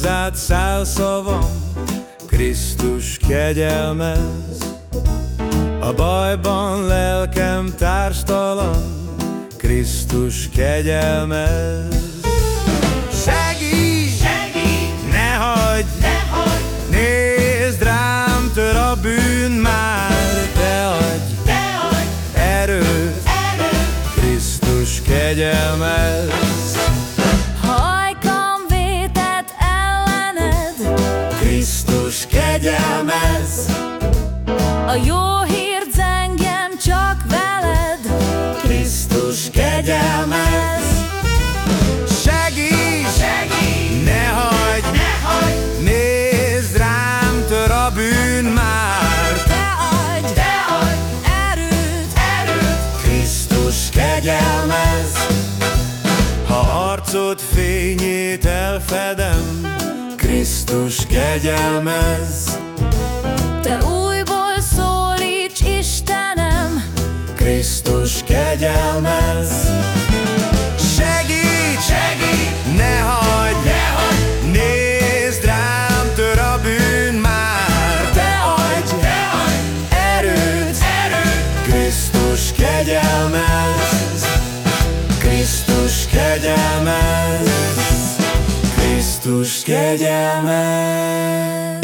hozzád száll szavam, Krisztus kegyelmez. A bajban lelkem társtalan, Krisztus kegyelmez. Segíts, Segíts, ne hagyd, ne hagyd, nézd rám, tör a bűn már, te adj te adj erőt, erőt, Krisztus kegyelmez. A jó hírt zengjem csak veled, Krisztus kegyelmez. Segíts, segíts, ne hagyd, ne hagyd, nézd rám, tör a bűn már. te adj! Te adj! Erőt, erőt, Krisztus kegyelmez. Ha arcod fényét elfedem, Krisztus kegyelmez. Kegyelmez. Krisztus kegyelmez.